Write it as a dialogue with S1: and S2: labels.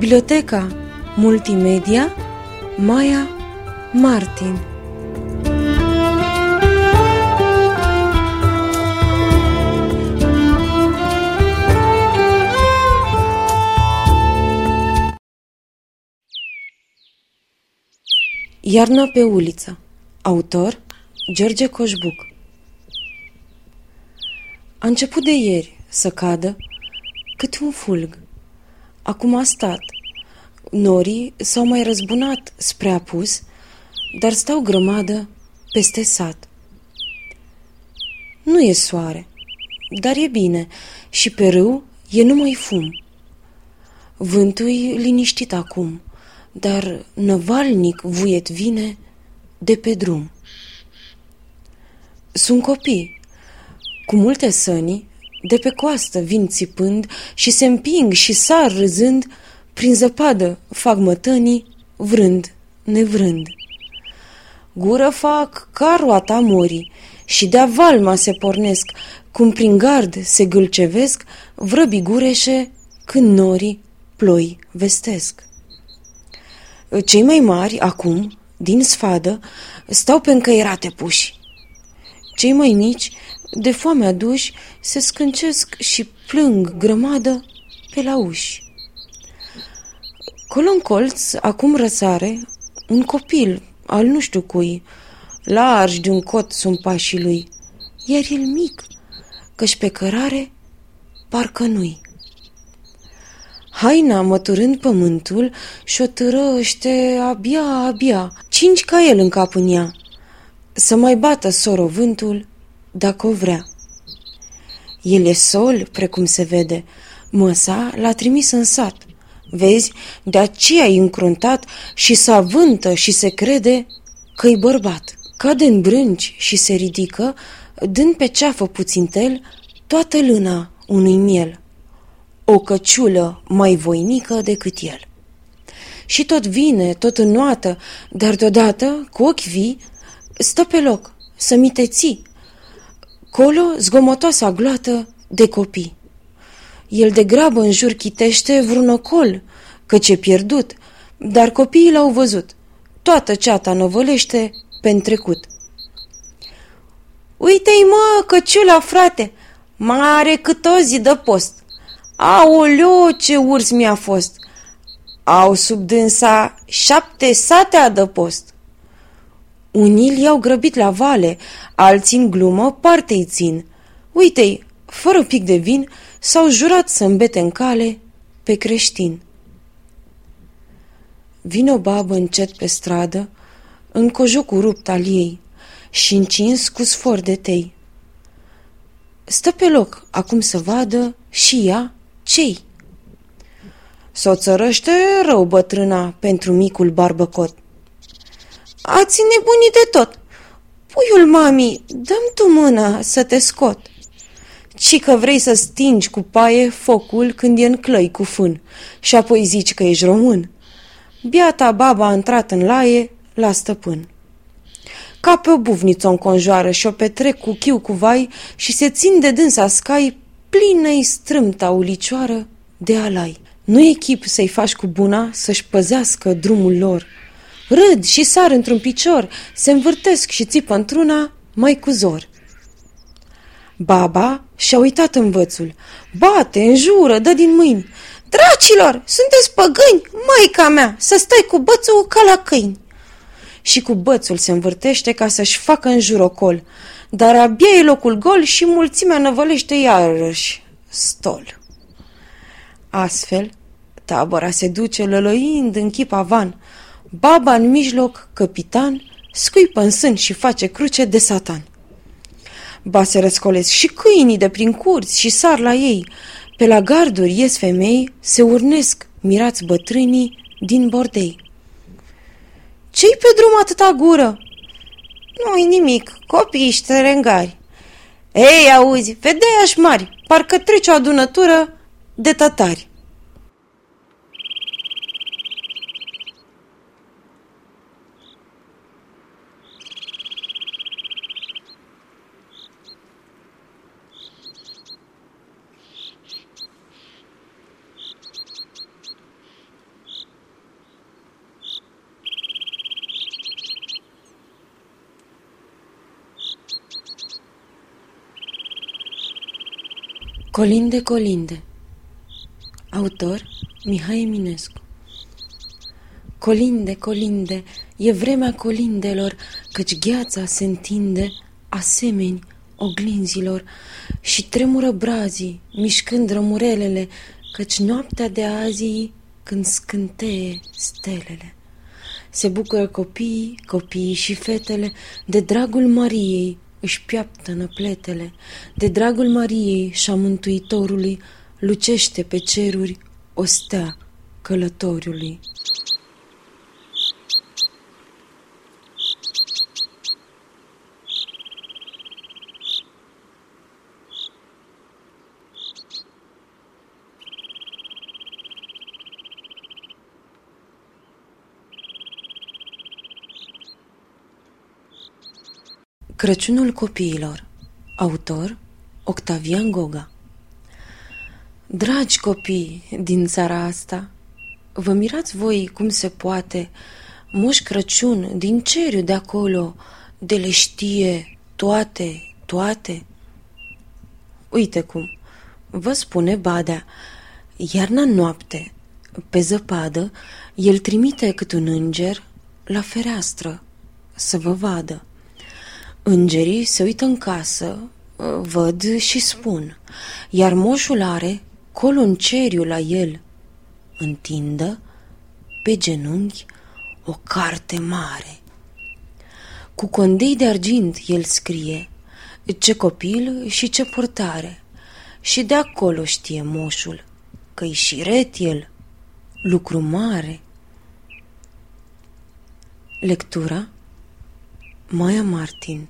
S1: Biblioteca Multimedia Maya Martin Iarna pe uliță Autor George Coșbuc A început de ieri să cadă cât un fulg. Acum a stat. Norii s-au mai răzbunat spre apus, dar stau grămadă peste sat. Nu e soare, dar e bine și pe râu e numai fum. Vântul e liniștit acum, dar năvalnic vuiet vine de pe drum. Sunt copii, cu multe săni, de pe coastă vin țipând și se împing și sar râzând, prin zăpadă fac mătănii, vrând, nevrând. Gură fac ca roata morii și de-a valma se pornesc, cum prin gard se gâlcevesc, vrăbi gureșe când norii ploi vestesc. Cei mai mari, acum, din sfadă, stau pe încăierate puși. Cei mai mici, de foame aduși, se scâncesc și plâng grămadă pe la uși. Colo în colț, acum răsare, un copil, al nu știu cui, largi de un cot sunt pașii lui, iar el mic, căci pe cărare parcă nu-i. Haina, măturând pământul, și-o târăște abia, abia, cinci ca el în cap în ea, să mai bată soro vântul, dacă o vrea. El e sol, precum se vede, măsa l-a trimis în sat. Vezi, de aceea e încruntat și se avântă și se crede că-i bărbat. Cade în brânci și se ridică, dând pe ceafă puțintel toată lâna unui miel o căciulă mai voinică decât el. Și tot vine, tot înnoată, dar deodată, cu ochi vii, stă pe loc, să mi te ții. Colo, zgomotoasa gloată de copii. El de grabă în jur chitește vreun ocol, căci e pierdut, dar copiii l-au văzut. Toată ceata năvălește pe trecut. Uite-i, mă, căciula, frate, mare cât o zi de post. Aoleo, ce urs mi-a fost! Au sub dânsa șapte sate adăpost. Unii i-au grăbit la vale, alții în glumă parte-i țin. Uite-i, fără pic de vin, s-au jurat să îmbete în cale pe creștin. Vine o babă încet pe stradă, în cojocul rupt al ei și încins cu sfor de tei. Stă pe loc acum să vadă și ea cei? S-o țărăște rău bătrâna pentru micul barbăcot. Ați nebunit de tot. Puiul mami, dăm tu mâna să te scot. Ci că vrei să stingi cu paie focul când e în clăi cu fân și apoi zici că ești român. Biata baba a intrat în laie la stăpân. Ca pe o buvniță o înconjoară și o petrec cu chiu cu vai și se țin de dânsa scai plină-i strâmta ulicioară de alai. Nu e chip să-i faci cu buna să-și păzească drumul lor. Râd și sar într-un picior, se învârtesc și țipă într-una mai cu zor. Baba și-a uitat învățul. Bate, înjură, dă din mâini. Dracilor, sunteți păgâni, maica mea, să stai cu bățul ca la câini. Și cu bățul se învârtește ca să-și facă în jurocol dar abia e locul gol și mulțimea năvălește iarăși stol. Astfel, tabăra se duce lălăind în chip avan, baba în mijloc, capitan, scuipă în sân și face cruce de satan. Ba se răscolesc și câinii de prin curți și sar la ei, pe la garduri ies femei, se urnesc, mirați bătrânii din bordei. Ce-i pe drum atâta gură?" Nu-i nimic, copii și terengari. Ei, auzi, vedei mari, parcă trece o adunătură de tatari. Colinde, colinde Autor Mihai Eminescu Colinde, colinde, e vremea colindelor, căci gheața se întinde asemeni oglinzilor și tremură brazii, mișcând rămurelele, căci noaptea de azi când scânteie stelele. Se bucură copiii, copiii și fetele, de dragul Mariei își piaptă năpletele, de dragul Mariei și a Mântuitorului lucește pe ceruri o stea călătoriului. Crăciunul copiilor Autor Octavian Goga Dragi copii din țara asta, vă mirați voi cum se poate Moș Crăciun din ceriu de acolo de le știe toate, toate? Uite cum, vă spune Badea, iarna noapte, pe zăpadă, el trimite cât un înger la fereastră să vă vadă. Îngerii se uită în casă, văd și spun, iar moșul are colonceriul la el. Întindă pe genunchi o carte mare. Cu condei de argint el scrie ce copil și ce purtare. Și de acolo știe moșul că-i șiret el, lucru mare. Lectura Maya Martin